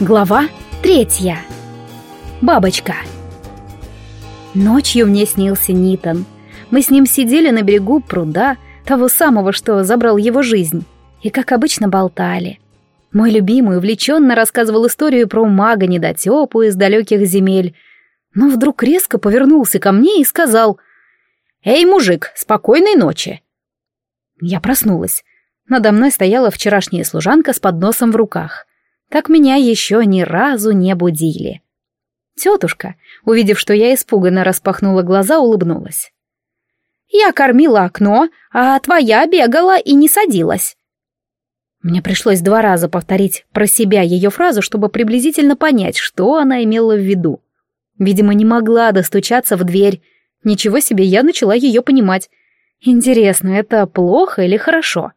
Глава третья. Бабочка. Ночью мне снился Нитон. Мы с ним сидели на берегу пруда, того самого, что забрал его жизнь, и, как обычно, болтали. Мой любимый увлеченно рассказывал историю про мага-недотепу из далеких земель, но вдруг резко повернулся ко мне и сказал «Эй, мужик, спокойной ночи!» Я проснулась. Надо мной стояла вчерашняя служанка с подносом в руках. Так меня еще ни разу не будили. Тетушка, увидев, что я испуганно распахнула глаза, улыбнулась. «Я кормила окно, а твоя бегала и не садилась». Мне пришлось два раза повторить про себя ее фразу, чтобы приблизительно понять, что она имела в виду. Видимо, не могла достучаться в дверь. Ничего себе, я начала ее понимать. Интересно, это плохо или хорошо?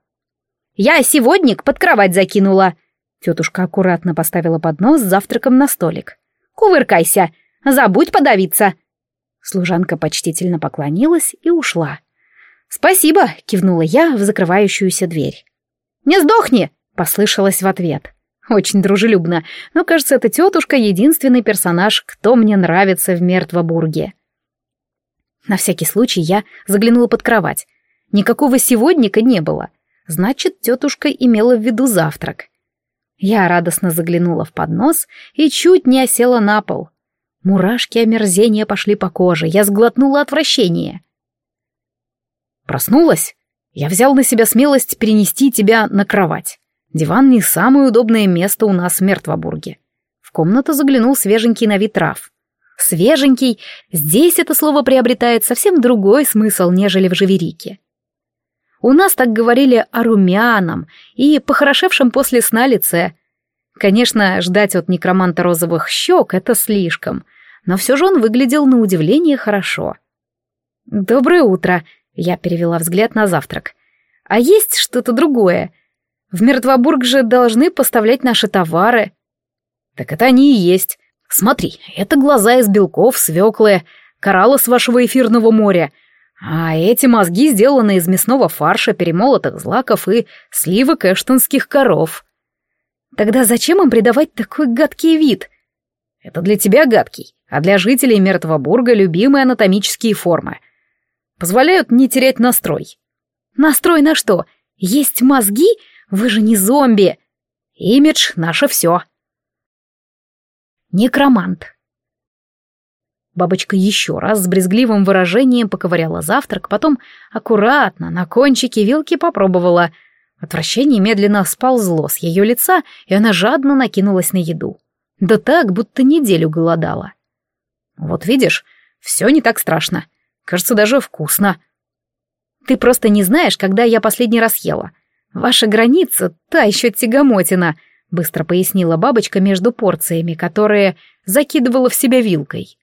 «Я сегодник под кровать закинула», Тетушка аккуратно поставила поднос с завтраком на столик. «Кувыркайся! Забудь подавиться!» Служанка почтительно поклонилась и ушла. «Спасибо!» — кивнула я в закрывающуюся дверь. «Не сдохни!» — послышалось в ответ. Очень дружелюбно, но, кажется, эта тетушка — единственный персонаж, кто мне нравится в Мертвобурге. На всякий случай я заглянула под кровать. Никакого сегодняка не было. Значит, тетушка имела в виду завтрак. Я радостно заглянула в поднос и чуть не осела на пол. Мурашки омерзения пошли по коже, я сглотнула отвращение. Проснулась? Я взял на себя смелость перенести тебя на кровать. Диван не самое удобное место у нас в Мертвобурге. В комнату заглянул свеженький на вид трав. Свеженький, здесь это слово приобретает совсем другой смысл, нежели в Живерике. У нас так говорили о румяном и похорошевшем после сна лице. Конечно, ждать от некроманта розовых щек — это слишком, но все же он выглядел на удивление хорошо. «Доброе утро», — я перевела взгляд на завтрак. «А есть что-то другое? В Мертвобург же должны поставлять наши товары». «Так это они и есть. Смотри, это глаза из белков, свеклы, кораллы с вашего эфирного моря, а эти мозги сделаны из мясного фарша, перемолотых злаков и сливок эштонских коров. Тогда зачем им придавать такой гадкий вид? Это для тебя гадкий, а для жителей Мертвобурга любимые анатомические формы. Позволяют не терять настрой. Настрой на что? Есть мозги? Вы же не зомби. Имидж — наше все. Некромант. Бабочка еще раз с брезгливым выражением поковыряла завтрак, потом аккуратно на кончике вилки попробовала. Отвращение медленно сползло с ее лица, и она жадно накинулась на еду. Да так, будто неделю голодала. Вот видишь, все не так страшно. Кажется, даже вкусно. Ты просто не знаешь, когда я последний раз ела. Ваша граница — та еще тягомотина, — быстро пояснила бабочка между порциями, которые закидывала в себя вилкой.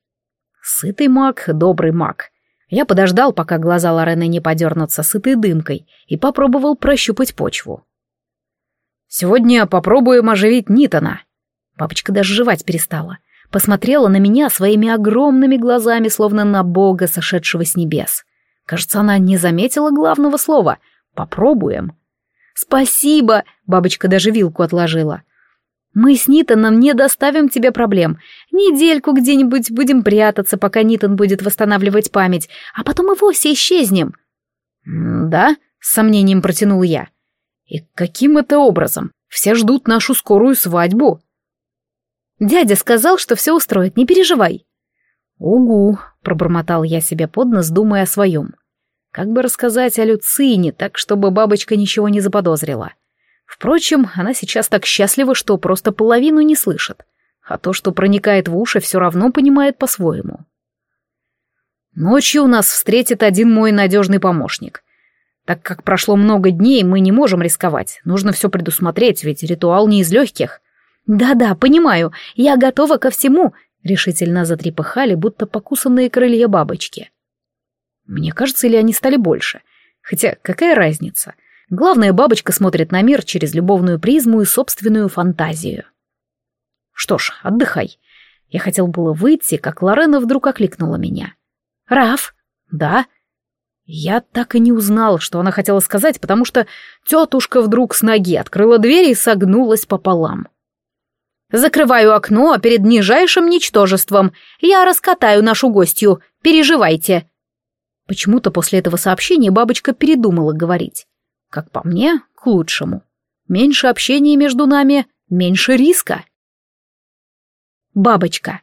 Сытый маг, добрый маг. Я подождал, пока глаза Лорены не подернутся сытой дымкой, и попробовал прощупать почву. «Сегодня попробуем оживить Нитона». Папочка даже жевать перестала. Посмотрела на меня своими огромными глазами, словно на бога, сошедшего с небес. Кажется, она не заметила главного слова. «Попробуем». «Спасибо!» — бабочка даже вилку отложила. Мы с Нитоном не доставим тебе проблем. Недельку где-нибудь будем прятаться, пока Нитон будет восстанавливать память, а потом и вовсе исчезнем». «Да?» — с сомнением протянул я. «И каким это образом? Все ждут нашу скорую свадьбу». «Дядя сказал, что все устроит, не переживай». «Угу», — пробормотал я себе под нос, думая о своем. «Как бы рассказать о Люцине, так, чтобы бабочка ничего не заподозрила?» Впрочем, она сейчас так счастлива, что просто половину не слышит, а то, что проникает в уши, все равно понимает по-своему. Ночью нас встретит один мой надежный помощник. Так как прошло много дней, мы не можем рисковать. Нужно все предусмотреть, ведь ритуал не из легких. Да-да, понимаю, я готова ко всему, решительно затрепыхали, будто покусанные крылья бабочки. Мне кажется, или они стали больше. Хотя какая разница? — Главная бабочка смотрит на мир через любовную призму и собственную фантазию. Что ж, отдыхай. Я хотел было выйти, как Лорена вдруг окликнула меня. «Раф?» «Да?» Я так и не узнал, что она хотела сказать, потому что тетушка вдруг с ноги открыла дверь и согнулась пополам. Закрываю окно перед нижайшим ничтожеством. Я раскатаю нашу гостью. Переживайте. Почему-то после этого сообщения бабочка передумала говорить. Как по мне, к лучшему. Меньше общения между нами, меньше риска. Бабочка.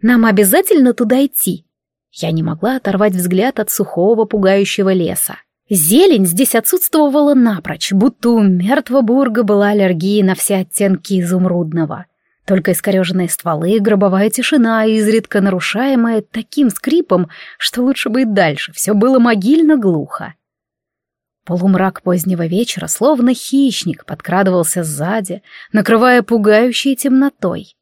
Нам обязательно туда идти. Я не могла оторвать взгляд от сухого пугающего леса. Зелень здесь отсутствовала напрочь, будто у мертвого бурга была аллергия на все оттенки изумрудного. Только искореженные стволы, гробовая тишина, изредка нарушаемая таким скрипом, что лучше бы и дальше, все было могильно глухо. Полумрак позднего вечера, словно хищник, подкрадывался сзади, накрывая пугающей темнотой.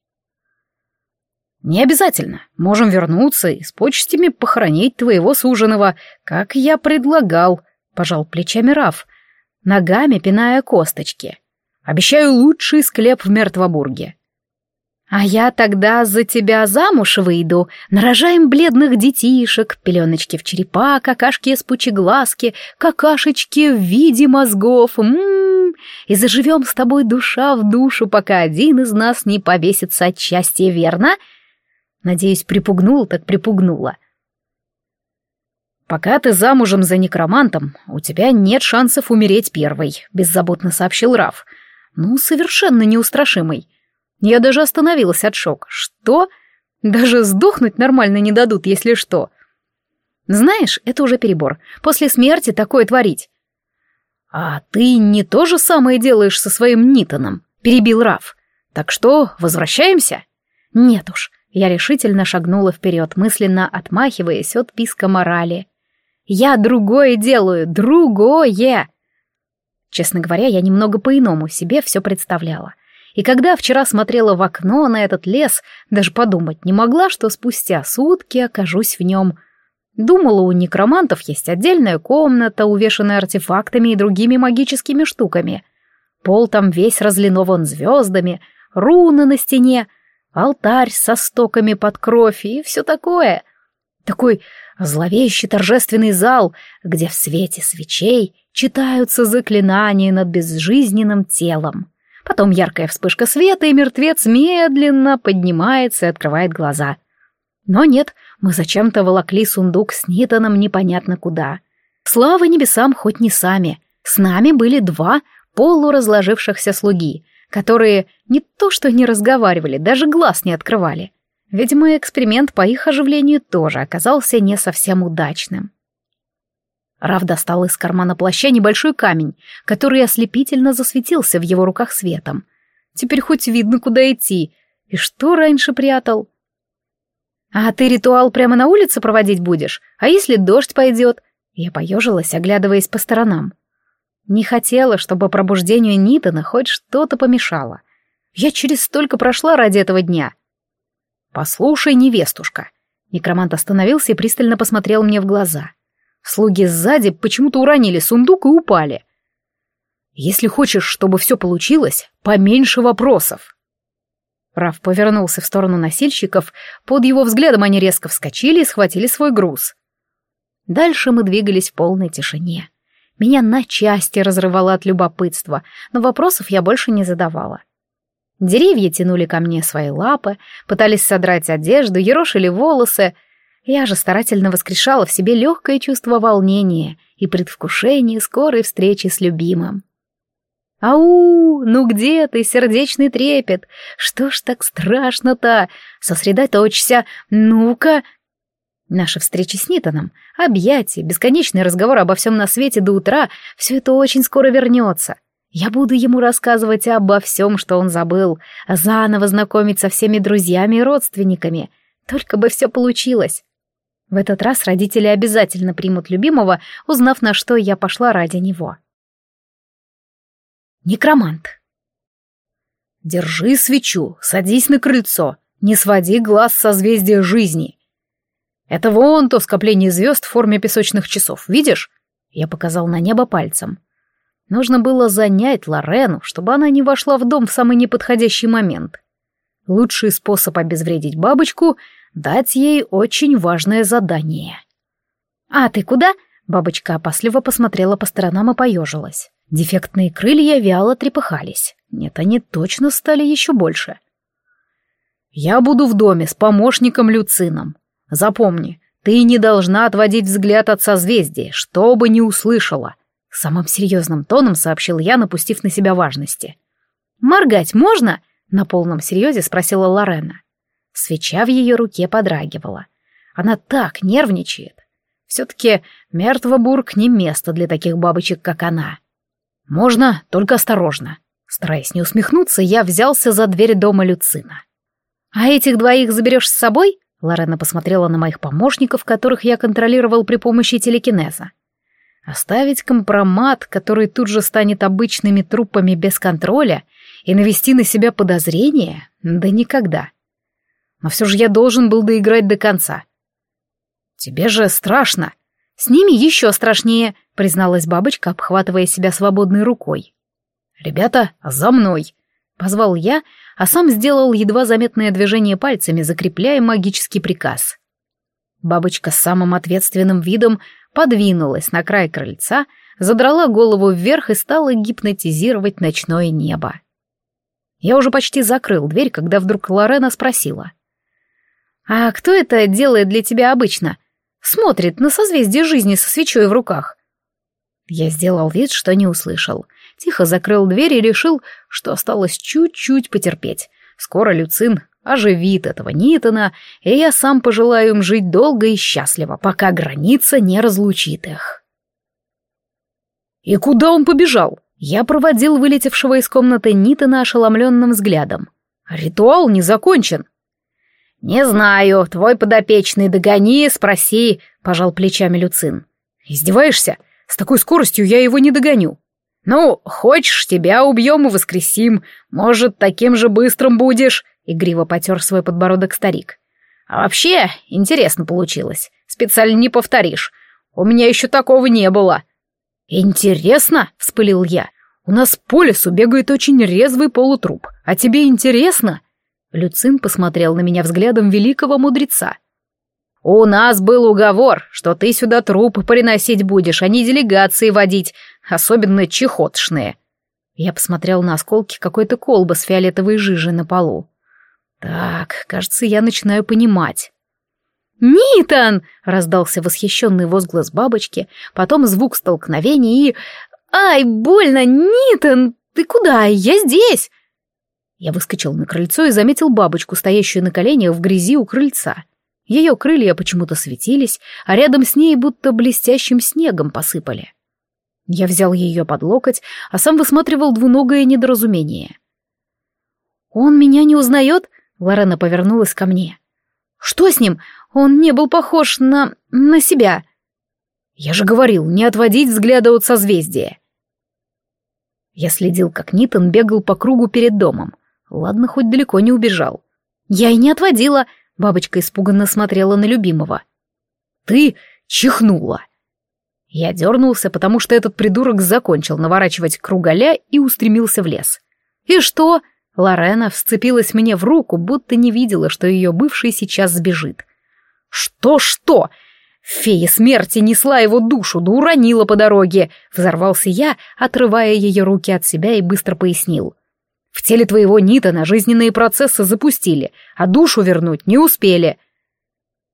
«Не обязательно. Можем вернуться и с почестями похоронить твоего суженого, как я предлагал», пожал плечами Раф, ногами пиная косточки. Обещаю лучший склеп в Мертвобурге. А я тогда за тебя замуж выйду, нарожаем бледных детишек, пеленочки в черепа, какашки с пучеглазки, какашечки в виде мозгов, м, -м, -м и заживем с тобой душа в душу, пока один из нас не повесится от счастья, верно? Надеюсь, припугнул, так припугнула. «Пока ты замужем за некромантом, у тебя нет шансов умереть первой», — беззаботно сообщил Раф. «Ну, совершенно неустрашимый. Я даже остановилась от шока. Что? Даже сдохнуть нормально не дадут, если что. Знаешь, это уже перебор. После смерти такое творить». «А ты не то же самое делаешь со своим Нитоном», — перебил Раф. «Так что, возвращаемся?» «Нет уж». Я решительно шагнула вперед, мысленно отмахиваясь от писка морали. Я другое делаю, другое!» Честно говоря, я немного по-иному себе все представляла. И когда вчера смотрела в окно на этот лес, даже подумать не могла, что спустя сутки окажусь в нем. Думала, у некромантов есть отдельная комната, увешанная артефактами и другими магическими штуками. Пол там весь разлинован звездами, руны на стене, алтарь со стоками под кровь и все такое. Такой зловещий торжественный зал, где в свете свечей читаются заклинания над безжизненным телом. Потом яркая вспышка света, и мертвец медленно поднимается и открывает глаза. Но нет, мы зачем-то волокли сундук с Нитоном непонятно куда. Слава небесам, хоть не сами. С нами были два полуразложившихся слуги, которые не то что не разговаривали, даже глаз не открывали. Видимо, эксперимент по их оживлению тоже оказался не совсем удачным. Рав достал из кармана плаща небольшой камень, который ослепительно засветился в его руках светом. Теперь хоть видно, куда идти. И что раньше прятал? «А ты ритуал прямо на улице проводить будешь? А если дождь пойдет?» Я поежилась, оглядываясь по сторонам. Не хотела, чтобы пробуждению Нитона хоть что-то помешало. Я через столько прошла ради этого дня — «Послушай, невестушка». Некромант остановился и пристально посмотрел мне в глаза. Слуги сзади почему-то уронили сундук и упали. «Если хочешь, чтобы все получилось, поменьше вопросов». Раф повернулся в сторону носильщиков, под его взглядом они резко вскочили и схватили свой груз. Дальше мы двигались в полной тишине. Меня на части разрывало от любопытства, но вопросов я больше не задавала. Деревья тянули ко мне свои лапы, пытались содрать одежду, ерошили волосы. Я же старательно воскрешала в себе легкое чувство волнения и предвкушение скорой встречи с любимым. «Ау! Ну где ты, сердечный трепет? Что ж так страшно-то? Сосредоточься! Ну-ка!» Наши встречи с Нитоном, объятия, бесконечный разговор обо всем на свете до утра — все это очень скоро вернется. Я буду ему рассказывать обо всем, что он забыл, заново знакомить со всеми друзьями и родственниками. Только бы все получилось. В этот раз родители обязательно примут любимого, узнав, на что я пошла ради него. Некромант. Держи свечу, садись на крыльцо, не своди глаз со созвездия жизни. Это вон то скопление звезд в форме песочных часов, видишь? Я показал на небо пальцем. Нужно было занять Лорену, чтобы она не вошла в дом в самый неподходящий момент. Лучший способ обезвредить бабочку — дать ей очень важное задание. «А ты куда?» — бабочка опасливо посмотрела по сторонам и поежилась. Дефектные крылья вяло трепыхались. Нет, они точно стали еще больше. Я буду в доме с помощником Люцином. Запомни, ты не должна отводить взгляд от созвездия, что бы ни услышала. Самым серьезным тоном сообщил я, напустив на себя важности. «Моргать можно?» — на полном серьезе спросила Лорена. Свеча в ее руке подрагивала. Она так нервничает. Все-таки Мертвобург не место для таких бабочек, как она. Можно, только осторожно. Стараясь не усмехнуться, я взялся за дверь дома Люцина. «А этих двоих заберешь с собой?» Лорена посмотрела на моих помощников, которых я контролировал при помощи телекинеза. Оставить компромат, который тут же станет обычными трупами без контроля, и навести на себя подозрения? Да никогда. Но все же я должен был доиграть до конца. «Тебе же страшно!» «С ними еще страшнее», — призналась бабочка, обхватывая себя свободной рукой. «Ребята, за мной!» — позвал я, а сам сделал едва заметное движение пальцами, закрепляя магический приказ. Бабочка с самым ответственным видом подвинулась на край крыльца, задрала голову вверх и стала гипнотизировать ночное небо. Я уже почти закрыл дверь, когда вдруг Лорена спросила. «А кто это делает для тебя обычно? Смотрит на созвездие жизни со свечой в руках?» Я сделал вид, что не услышал. Тихо закрыл дверь и решил, что осталось чуть-чуть потерпеть. Скоро Люцин оживит этого Нитона, и я сам пожелаю им жить долго и счастливо, пока граница не разлучит их. И куда он побежал? Я проводил вылетевшего из комнаты Нитона ошеломленным взглядом. Ритуал не закончен. «Не знаю, твой подопечный, догони, спроси», — пожал плечами Люцин. «Издеваешься? С такой скоростью я его не догоню». «Ну, хочешь, тебя убьем и воскресим. Может, таким же быстрым будешь», — игриво потер свой подбородок старик. «А вообще, интересно получилось. Специально не повторишь. У меня еще такого не было». «Интересно?» — вспылил я. «У нас по лесу бегает очень резвый полутруп. А тебе интересно?» Люцин посмотрел на меня взглядом великого мудреца. «У нас был уговор, что ты сюда трупы приносить будешь, а не делегации водить, особенно чехотшные». Я посмотрел на осколки какой-то колбы с фиолетовой жижей на полу. «Так, кажется, я начинаю понимать». «Нитан!» — раздался восхищенный возглас бабочки, потом звук столкновения и... «Ай, больно! Нитан! Ты куда? Я здесь!» Я выскочил на крыльцо и заметил бабочку, стоящую на коленях в грязи у крыльца. Ее крылья почему-то светились, а рядом с ней будто блестящим снегом посыпали. Я взял ее под локоть, а сам высматривал двуногое недоразумение. «Он меня не узнает?» — Лорена повернулась ко мне. «Что с ним? Он не был похож на... на себя». «Я же говорил, не отводить взгляда от созвездия». Я следил, как Нитон бегал по кругу перед домом. Ладно, хоть далеко не убежал. Я и не отводила. Бабочка испуганно смотрела на любимого. Ты чихнула. Я дернулся, потому что этот придурок закончил наворачивать круголя и устремился в лес. И что? Лорена вцепилась мне в руку, будто не видела, что ее бывший сейчас сбежит. Что-что? Фея смерти несла его душу, да уронила по дороге. Взорвался я, отрывая ее руки от себя и быстро пояснил. В теле твоего Нитона жизненные процессы запустили, а душу вернуть не успели.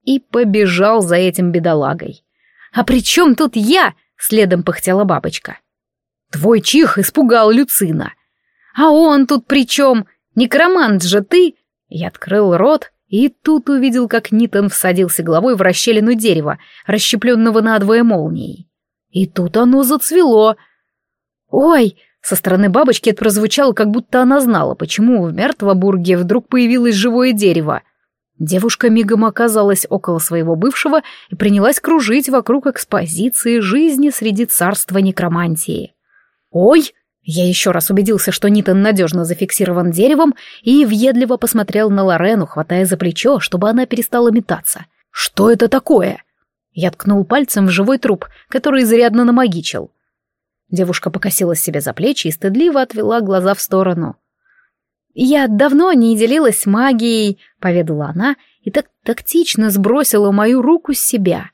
И побежал за этим бедолагой. «А при чем тут я?» — следом пыхтела бабочка. «Твой чих испугал Люцина». «А он тут при чем? Некромант же ты!» Я открыл рот и тут увидел, как Нитон всадился головой в расщелину дерева, расщепленного надвое молнией. И тут оно зацвело. «Ой!» Со стороны бабочки это прозвучало, как будто она знала, почему в Мертвобурге вдруг появилось живое дерево. Девушка мигом оказалась около своего бывшего и принялась кружить вокруг экспозиции жизни среди царства некромантии. «Ой!» Я еще раз убедился, что Нитон надежно зафиксирован деревом, и въедливо посмотрел на Лорену, хватая за плечо, чтобы она перестала метаться. «Что это такое?» Я ткнул пальцем в живой труп, который изрядно намагичил. Девушка покосилась себе за плечи и стыдливо отвела глаза в сторону. «Я давно не делилась магией», — поведала она, и так тактично сбросила мою руку с себя.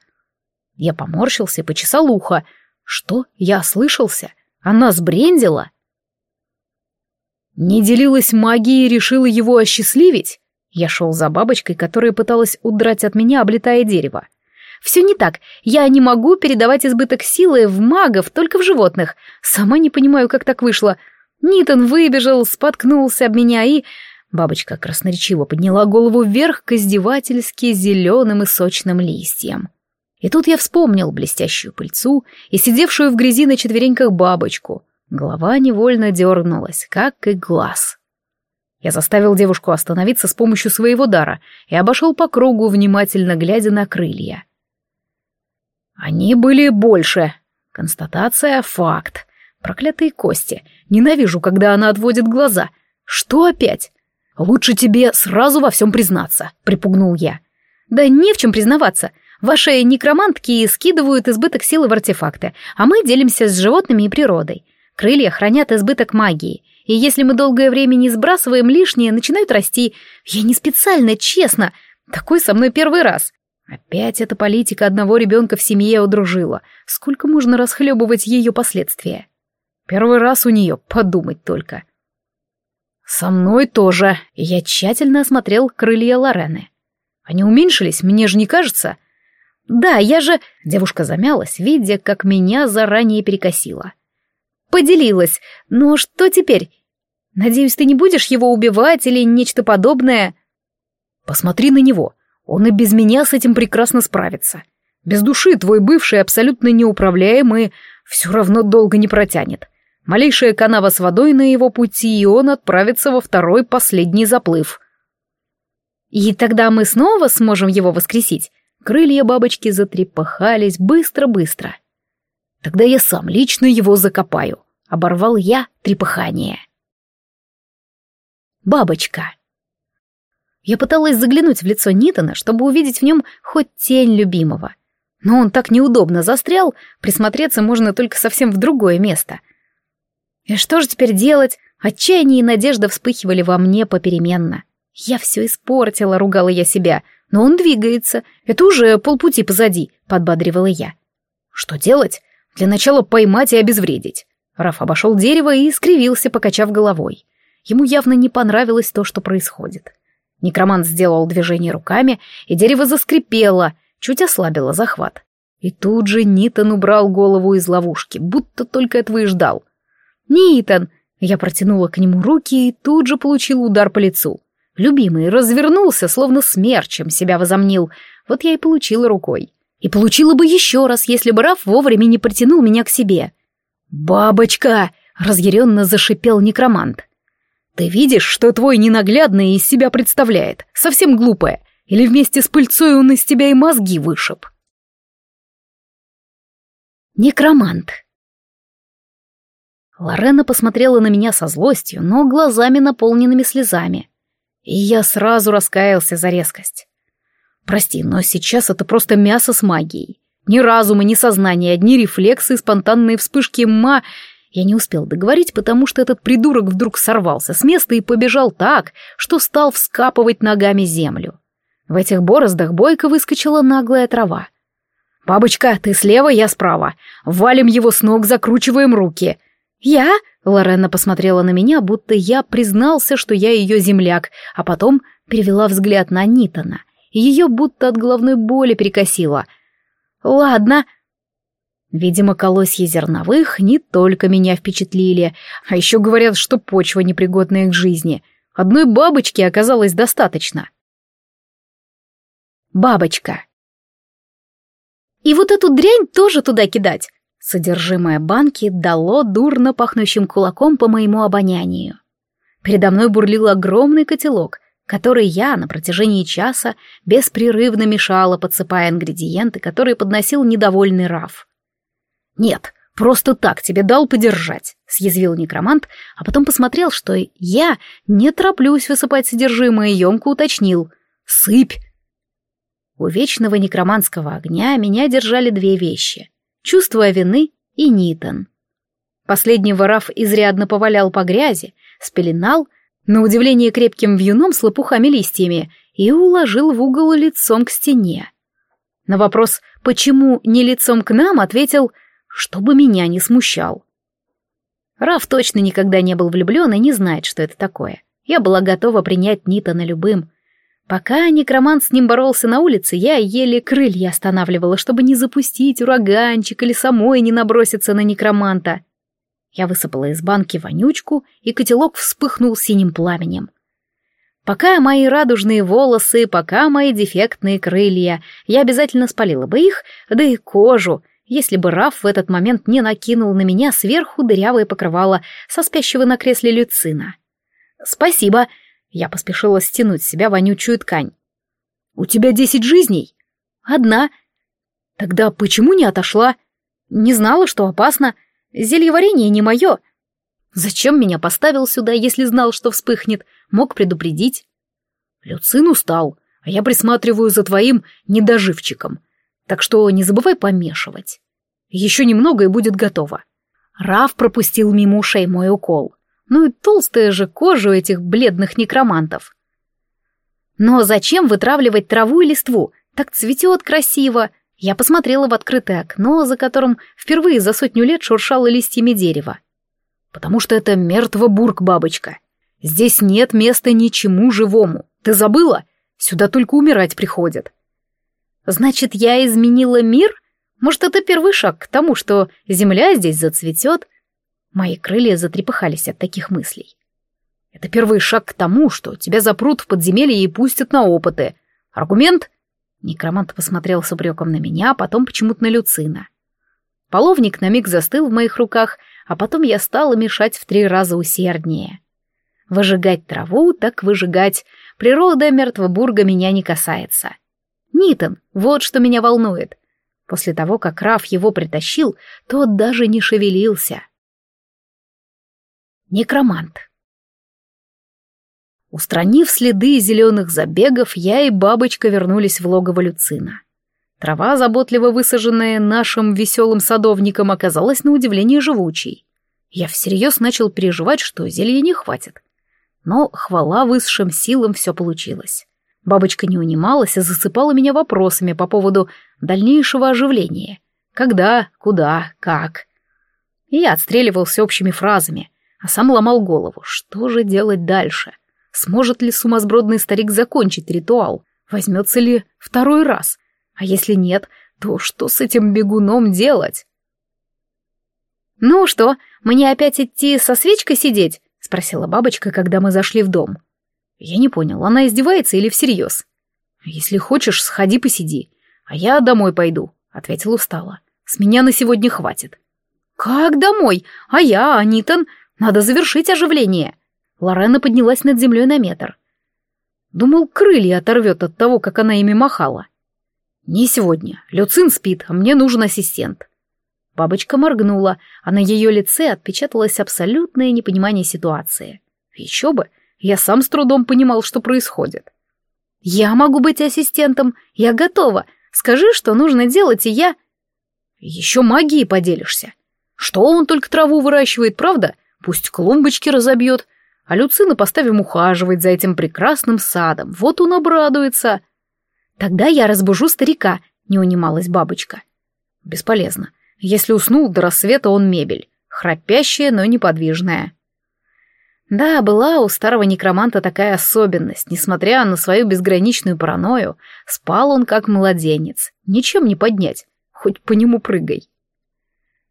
Я поморщился и почесал ухо. «Что? Я ослышался? Она сбрендила?» Не делилась магией и решила его осчастливить? Я шел за бабочкой, которая пыталась удрать от меня, облетая дерево. Все не так. Я не могу передавать избыток силы в магов, только в животных. Сама не понимаю, как так вышло. Нитон выбежал, споткнулся об меня и... Бабочка красноречиво подняла голову вверх к издевательски зеленым и сочным листьям. И тут я вспомнил блестящую пыльцу и сидевшую в грязи на четвереньках бабочку. Голова невольно дернулась, как и глаз. Я заставил девушку остановиться с помощью своего дара и обошел по кругу, внимательно глядя на крылья. Они были больше. Констатация — факт. Проклятые кости. Ненавижу, когда она отводит глаза. Что опять? Лучше тебе сразу во всем признаться, припугнул я. Да не в чем признаваться. Ваши некромантки скидывают избыток силы в артефакты, а мы делимся с животными и природой. Крылья хранят избыток магии, и если мы долгое время не сбрасываем лишнее, начинают расти. Я не специально, честно. Такой со мной первый раз. Опять эта политика одного ребенка в семье удружила. Сколько можно расхлебывать ее последствия? Первый раз у нее, подумать только. Со мной тоже. я тщательно осмотрел крылья Лорены. Они уменьшились, мне же не кажется. Да, я же... Девушка замялась, видя, как меня заранее перекосило. Поделилась. Но что теперь? Надеюсь, ты не будешь его убивать или нечто подобное? Посмотри на него. Он и без меня с этим прекрасно справится. Без души твой бывший абсолютно неуправляемый все равно долго не протянет. Малейшая канава с водой на его пути, и он отправится во второй последний заплыв. И тогда мы снова сможем его воскресить. Крылья бабочки затрепахались быстро-быстро. Тогда я сам лично его закопаю. Оборвал я трепыхание. Бабочка. Я пыталась заглянуть в лицо Нитона, чтобы увидеть в нем хоть тень любимого. Но он так неудобно застрял, присмотреться можно только совсем в другое место. И что же теперь делать? Отчаяние и надежда вспыхивали во мне попеременно. Я все испортила, ругала я себя. Но он двигается. Это уже полпути позади, подбадривала я. Что делать? Для начала поймать и обезвредить. Раф обошел дерево и скривился, покачав головой. Ему явно не понравилось то, что происходит. Некромант сделал движение руками, и дерево заскрипело, чуть ослабило захват. И тут же Нитон убрал голову из ловушки, будто только этого и ждал. «Нитон!» Я протянула к нему руки и тут же получил удар по лицу. Любимый развернулся, словно смерчем себя возомнил. Вот я и получила рукой. И получила бы еще раз, если бы Раф вовремя не притянул меня к себе. «Бабочка!» — разъяренно зашипел некромант. Ты видишь, что твой ненаглядный из себя представляет? Совсем глупое. Или вместе с пыльцой он из тебя и мозги вышиб? Некромант. Лорена посмотрела на меня со злостью, но глазами наполненными слезами. И я сразу раскаялся за резкость. Прости, но сейчас это просто мясо с магией. Ни разума, ни сознания, одни рефлексы, спонтанные вспышки ма я не успел договорить, потому что этот придурок вдруг сорвался с места и побежал так, что стал вскапывать ногами землю. В этих бороздах бойко выскочила наглая трава. «Бабочка, ты слева, я справа. Валим его с ног, закручиваем руки». «Я?» — Лорена посмотрела на меня, будто я признался, что я ее земляк, а потом перевела взгляд на Нитона, ее будто от головной боли перекосило. «Ладно», Видимо, колосья зерновых не только меня впечатлили, а еще говорят, что почва непригодная к жизни. Одной бабочки оказалось достаточно. Бабочка. И вот эту дрянь тоже туда кидать. Содержимое банки дало дурно пахнущим кулаком по моему обонянию. Передо мной бурлил огромный котелок, который я на протяжении часа беспрерывно мешала, подсыпая ингредиенты, которые подносил недовольный Раф. «Нет, просто так тебе дал подержать», — съязвил некромант, а потом посмотрел, что я не тороплюсь высыпать содержимое, емко уточнил. «Сыпь!» У вечного некроманского огня меня держали две вещи — чувство вины и Нитон. Последнего Раф изрядно повалял по грязи, спеленал, на удивление крепким вьюном с лопухами-листьями, и уложил в угол лицом к стене. На вопрос «почему не лицом к нам?» ответил — чтобы меня не смущал. Раф точно никогда не был влюблен и не знает, что это такое. Я была готова принять Нитана любым. Пока некромант с ним боролся на улице, я еле крылья останавливала, чтобы не запустить ураганчик или самой не наброситься на некроманта. Я высыпала из банки вонючку, и котелок вспыхнул синим пламенем. Пока мои радужные волосы, пока мои дефектные крылья, я обязательно спалила бы их, да и кожу, если бы Раф в этот момент не накинул на меня сверху дырявое покрывало со спящего на кресле Люцина. «Спасибо!» — я поспешила стянуть с себя вонючую ткань. «У тебя десять жизней?» «Одна». «Тогда почему не отошла?» «Не знала, что опасно. Зельеварение не мое». «Зачем меня поставил сюда, если знал, что вспыхнет? Мог предупредить». «Люцин устал, а я присматриваю за твоим недоживчиком так что не забывай помешивать. Еще немного и будет готово. Раф пропустил мимо ушей мой укол. Ну и толстая же кожа у этих бледных некромантов. Но зачем вытравливать траву и листву? Так цветет красиво. Я посмотрела в открытое окно, за которым впервые за сотню лет шуршало листьями дерева. Потому что это мертво-бург, бабочка. Здесь нет места ничему живому. Ты забыла? Сюда только умирать приходят. Значит, я изменила мир? Может, это первый шаг к тому, что земля здесь зацветет? Мои крылья затрепыхались от таких мыслей. Это первый шаг к тому, что тебя запрут в подземелье и пустят на опыты. Аргумент? Некромант посмотрел с упреком на меня, а потом почему-то на Люцина. Половник на миг застыл в моих руках, а потом я стала мешать в три раза усерднее. Выжигать траву, так выжигать. Природа Мертвобурга меня не касается. Нитон, вот что меня волнует. После того, как Раф его притащил, тот даже не шевелился. Некромант. Устранив следы зеленых забегов, я и бабочка вернулись в логово Люцина. Трава, заботливо высаженная нашим веселым садовником, оказалась на удивление живучей. Я всерьез начал переживать, что зелья не хватит. Но хвала высшим силам все получилось. Бабочка не унималась и засыпала меня вопросами по поводу дальнейшего оживления. Когда, куда, как. И я отстреливался общими фразами, а сам ломал голову. Что же делать дальше? Сможет ли сумасбродный старик закончить ритуал? Возьмется ли второй раз? А если нет, то что с этим бегуном делать? «Ну что, мне опять идти со свечкой сидеть?» — спросила бабочка, когда мы зашли в дом. Я не понял, она издевается или всерьез? Если хочешь, сходи посиди, а я домой пойду, ответила устало. С меня на сегодня хватит. Как домой? А я, Анитон, надо завершить оживление. Лорена поднялась над землей на метр. Думал, крылья оторвет от того, как она ими махала. Не сегодня. Люцин спит, а мне нужен ассистент. Бабочка моргнула, а на ее лице отпечаталось абсолютное непонимание ситуации. Еще бы, я сам с трудом понимал, что происходит. «Я могу быть ассистентом, я готова. Скажи, что нужно делать, и я...» «Еще магией поделишься. Что он только траву выращивает, правда? Пусть клумбочки разобьет. А Люцина поставим ухаживать за этим прекрасным садом. Вот он обрадуется». «Тогда я разбужу старика», — не унималась бабочка. «Бесполезно. Если уснул до рассвета, он мебель. Храпящая, но неподвижная». Да, была у старого некроманта такая особенность. Несмотря на свою безграничную паранойю, спал он как младенец. Ничем не поднять, хоть по нему прыгай.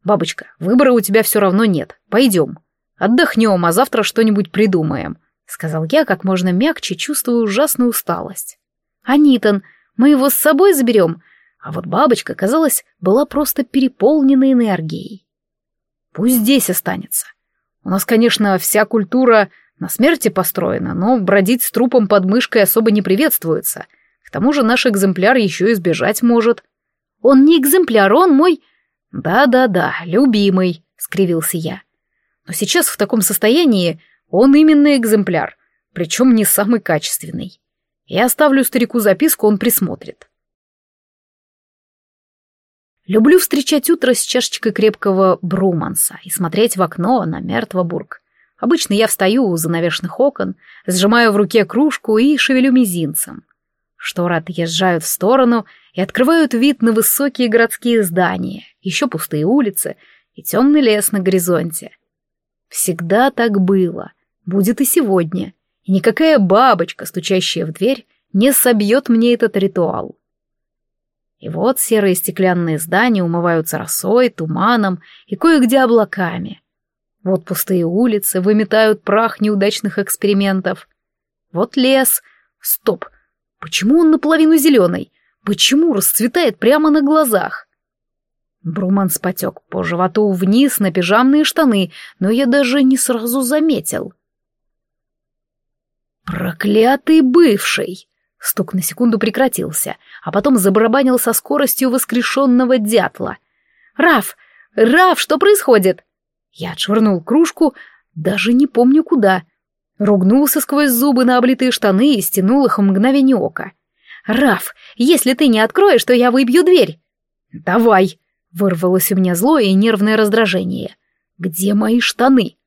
«Бабочка, выбора у тебя все равно нет. Пойдем. Отдохнем, а завтра что-нибудь придумаем», — сказал я как можно мягче, чувствуя ужасную усталость. «А Нитон, мы его с собой заберем?» А вот бабочка, казалось, была просто переполнена энергией. «Пусть здесь останется. У нас, конечно, вся культура на смерти построена, но бродить с трупом под мышкой особо не приветствуется. К тому же наш экземпляр еще и сбежать может. Он не экземпляр, он мой... Да-да-да, любимый, скривился я. Но сейчас в таком состоянии он именно экземпляр, причем не самый качественный. Я оставлю старику записку, он присмотрит. Люблю встречать утро с чашечкой крепкого бруманса и смотреть в окно на Мертвобург. Обычно я встаю у занавешенных окон, сжимаю в руке кружку и шевелю мизинцем. Шторы отъезжают в сторону и открывают вид на высокие городские здания, еще пустые улицы и темный лес на горизонте. Всегда так было. Будет и сегодня. И никакая бабочка, стучащая в дверь, не собьет мне этот ритуал. И вот серые стеклянные здания умываются росой, туманом и кое-где облаками. Вот пустые улицы выметают прах неудачных экспериментов. Вот лес. Стоп. Почему он наполовину зеленый? Почему расцветает прямо на глазах? Бруманс потек по животу вниз на пижамные штаны, но я даже не сразу заметил. Проклятый бывший! Стук на секунду прекратился, а потом забарабанил со скоростью воскрешенного дятла. «Раф! Раф, что происходит?» Я отшвырнул кружку, даже не помню куда. Ругнулся сквозь зубы на облитые штаны и стянул их в мгновение ока. «Раф, если ты не откроешь, то я выбью дверь!» «Давай!» — вырвалось у меня злое и нервное раздражение. «Где мои штаны?»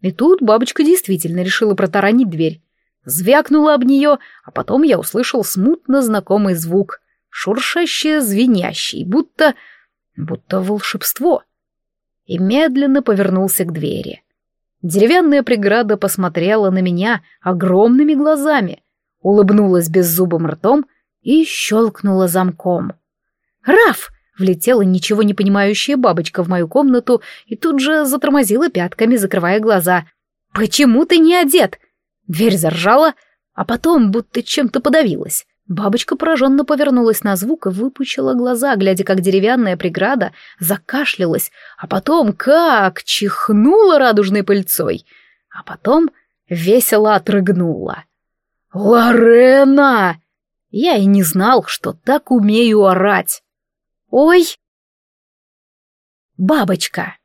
И тут бабочка действительно решила протаранить дверь. Звякнула об нее, а потом я услышал смутно знакомый звук, шуршащий, звенящий, будто... будто волшебство. И медленно повернулся к двери. Деревянная преграда посмотрела на меня огромными глазами, улыбнулась беззубым ртом и щелкнула замком. «Раф!» — влетела ничего не понимающая бабочка в мою комнату и тут же затормозила пятками, закрывая глаза. «Почему ты не одет?» Дверь заржала, а потом будто чем-то подавилась. Бабочка пораженно повернулась на звук и выпучила глаза, глядя, как деревянная преграда закашлялась, а потом как чихнула радужной пыльцой, а потом весело отрыгнула. «Лорена!» Я и не знал, что так умею орать. «Ой!» Бабочка.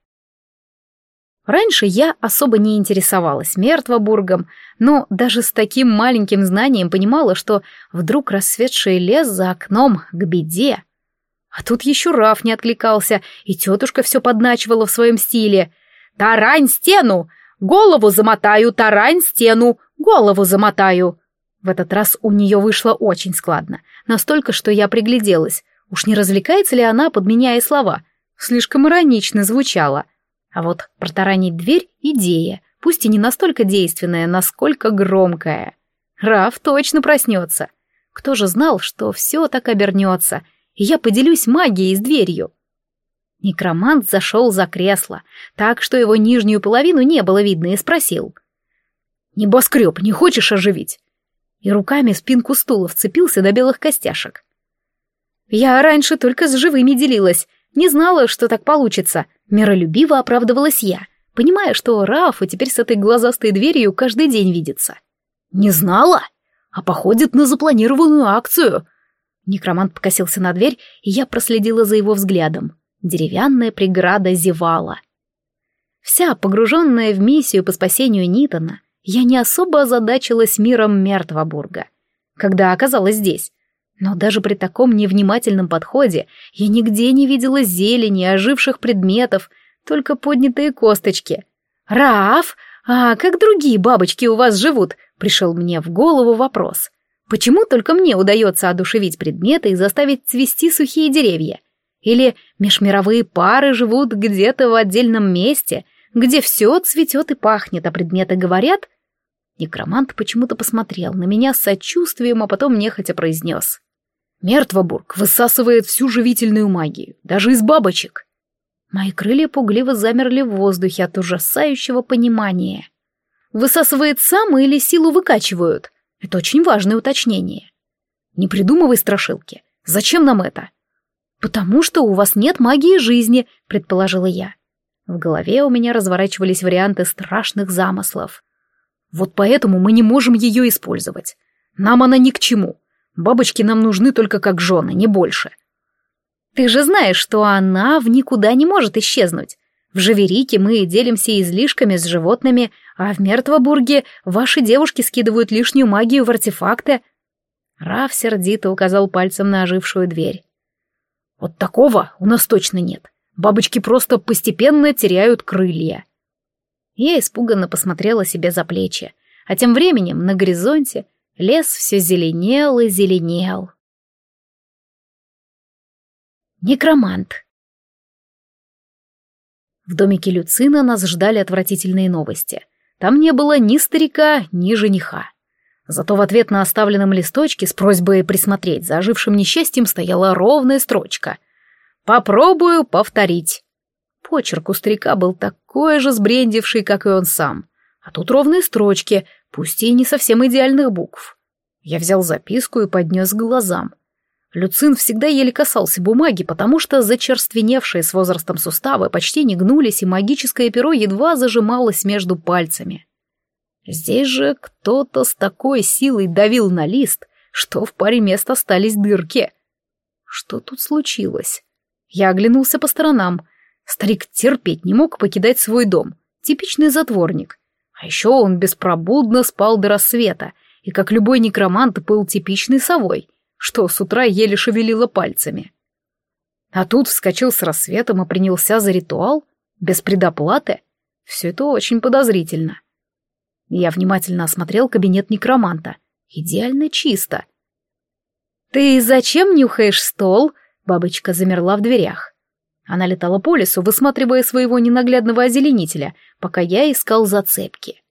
Раньше я особо не интересовалась Мертвобургом, но даже с таким маленьким знанием понимала, что вдруг рассветший лес за окном к беде. А тут еще Раф не откликался, и тетушка все подначивала в своем стиле. «Тарань стену! Голову замотаю, тарань стену! Голову замотаю!» В этот раз у нее вышло очень складно, настолько, что я пригляделась. Уж не развлекается ли она, подменяя слова? Слишком иронично звучало — а вот протаранить дверь — идея, пусть и не настолько действенная, насколько громкая. Раф точно проснется. Кто же знал, что все так обернется, и я поделюсь магией с дверью? Некромант зашел за кресло, так что его нижнюю половину не было видно, и спросил. «Небоскреб не хочешь оживить?» И руками спинку стула вцепился до белых костяшек. «Я раньше только с живыми делилась, не знала, что так получится», Миролюбиво оправдывалась я, понимая, что Рафа теперь с этой глазастой дверью каждый день видится. «Не знала? А походит на запланированную акцию!» Некромант покосился на дверь, и я проследила за его взглядом. Деревянная преграда зевала. Вся погруженная в миссию по спасению Нитона, я не особо озадачилась миром Мертвобурга, когда оказалась здесь. Но даже при таком невнимательном подходе я нигде не видела зелени, оживших предметов, только поднятые косточки. «Раф, а как другие бабочки у вас живут?» — пришел мне в голову вопрос. «Почему только мне удается одушевить предметы и заставить цвести сухие деревья? Или межмировые пары живут где-то в отдельном месте, где все цветет и пахнет, а предметы говорят?» Некромант почему-то посмотрел на меня с сочувствием, а потом нехотя произнес. Мертвобург высасывает всю живительную магию, даже из бабочек. Мои крылья пугливо замерли в воздухе от ужасающего понимания. Высасывает сам или силу выкачивают? Это очень важное уточнение. Не придумывай страшилки. Зачем нам это? Потому что у вас нет магии жизни, предположила я. В голове у меня разворачивались варианты страшных замыслов. Вот поэтому мы не можем ее использовать. Нам она ни к чему. Бабочки нам нужны только как жены, не больше. Ты же знаешь, что она в никуда не может исчезнуть. В Живерике мы делимся излишками с животными, а в Мертвобурге ваши девушки скидывают лишнюю магию в артефакты. Раф сердито указал пальцем на ожившую дверь. Вот такого у нас точно нет. Бабочки просто постепенно теряют крылья. Я испуганно посмотрела себе за плечи, а тем временем на горизонте Лес все зеленел и зеленел. Некромант. В домике Люцина нас ждали отвратительные новости. Там не было ни старика, ни жениха. Зато в ответ на оставленном листочке с просьбой присмотреть за ожившим несчастьем стояла ровная строчка. «Попробую повторить». Почерк у старика был такой же сбрендивший, как и он сам. А тут ровные строчки, пусть и не совсем идеальных букв. Я взял записку и поднес к глазам. Люцин всегда еле касался бумаги, потому что зачерственевшие с возрастом суставы почти не гнулись, и магическое перо едва зажималось между пальцами. Здесь же кто-то с такой силой давил на лист, что в паре мест остались дырки. Что тут случилось? Я оглянулся по сторонам. Старик терпеть не мог покидать свой дом. Типичный затворник. А еще он беспробудно спал до рассвета, и, как любой некромант, был типичной совой, что с утра еле шевелила пальцами. А тут вскочил с рассветом и принялся за ритуал? Без предоплаты? Все это очень подозрительно. Я внимательно осмотрел кабинет некроманта. Идеально чисто. «Ты зачем нюхаешь стол?» Бабочка замерла в дверях. Она летала по лесу, высматривая своего ненаглядного озеленителя, пока я искал зацепки.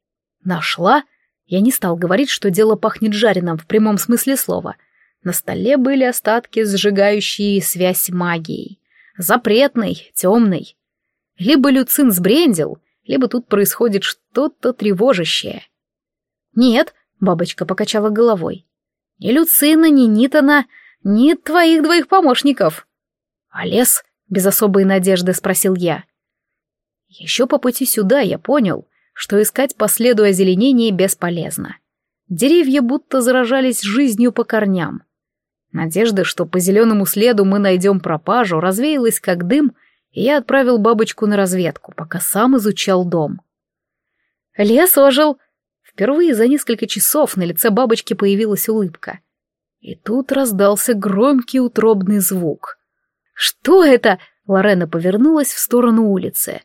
Нашла? Я не стал говорить, что дело пахнет жареным в прямом смысле слова. На столе были остатки, сжигающие связь магией. Запретной, темной. Либо Люцин сбрендил, либо тут происходит что-то тревожащее. «Нет», — бабочка покачала головой, — «ни Люцина, ни Нитона, ни твоих двоих помощников». «А лес?» — без особой надежды спросил я. Еще по пути сюда я понял, что искать по следу озеленения бесполезно. Деревья будто заражались жизнью по корням. Надежда, что по зеленому следу мы найдем пропажу, развеялась как дым и я отправил бабочку на разведку, пока сам изучал дом. Лес ожил. Впервые за несколько часов на лице бабочки появилась улыбка. И тут раздался громкий утробный звук. «Что это?» — Лорена повернулась в сторону улицы.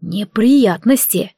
«Неприятности!»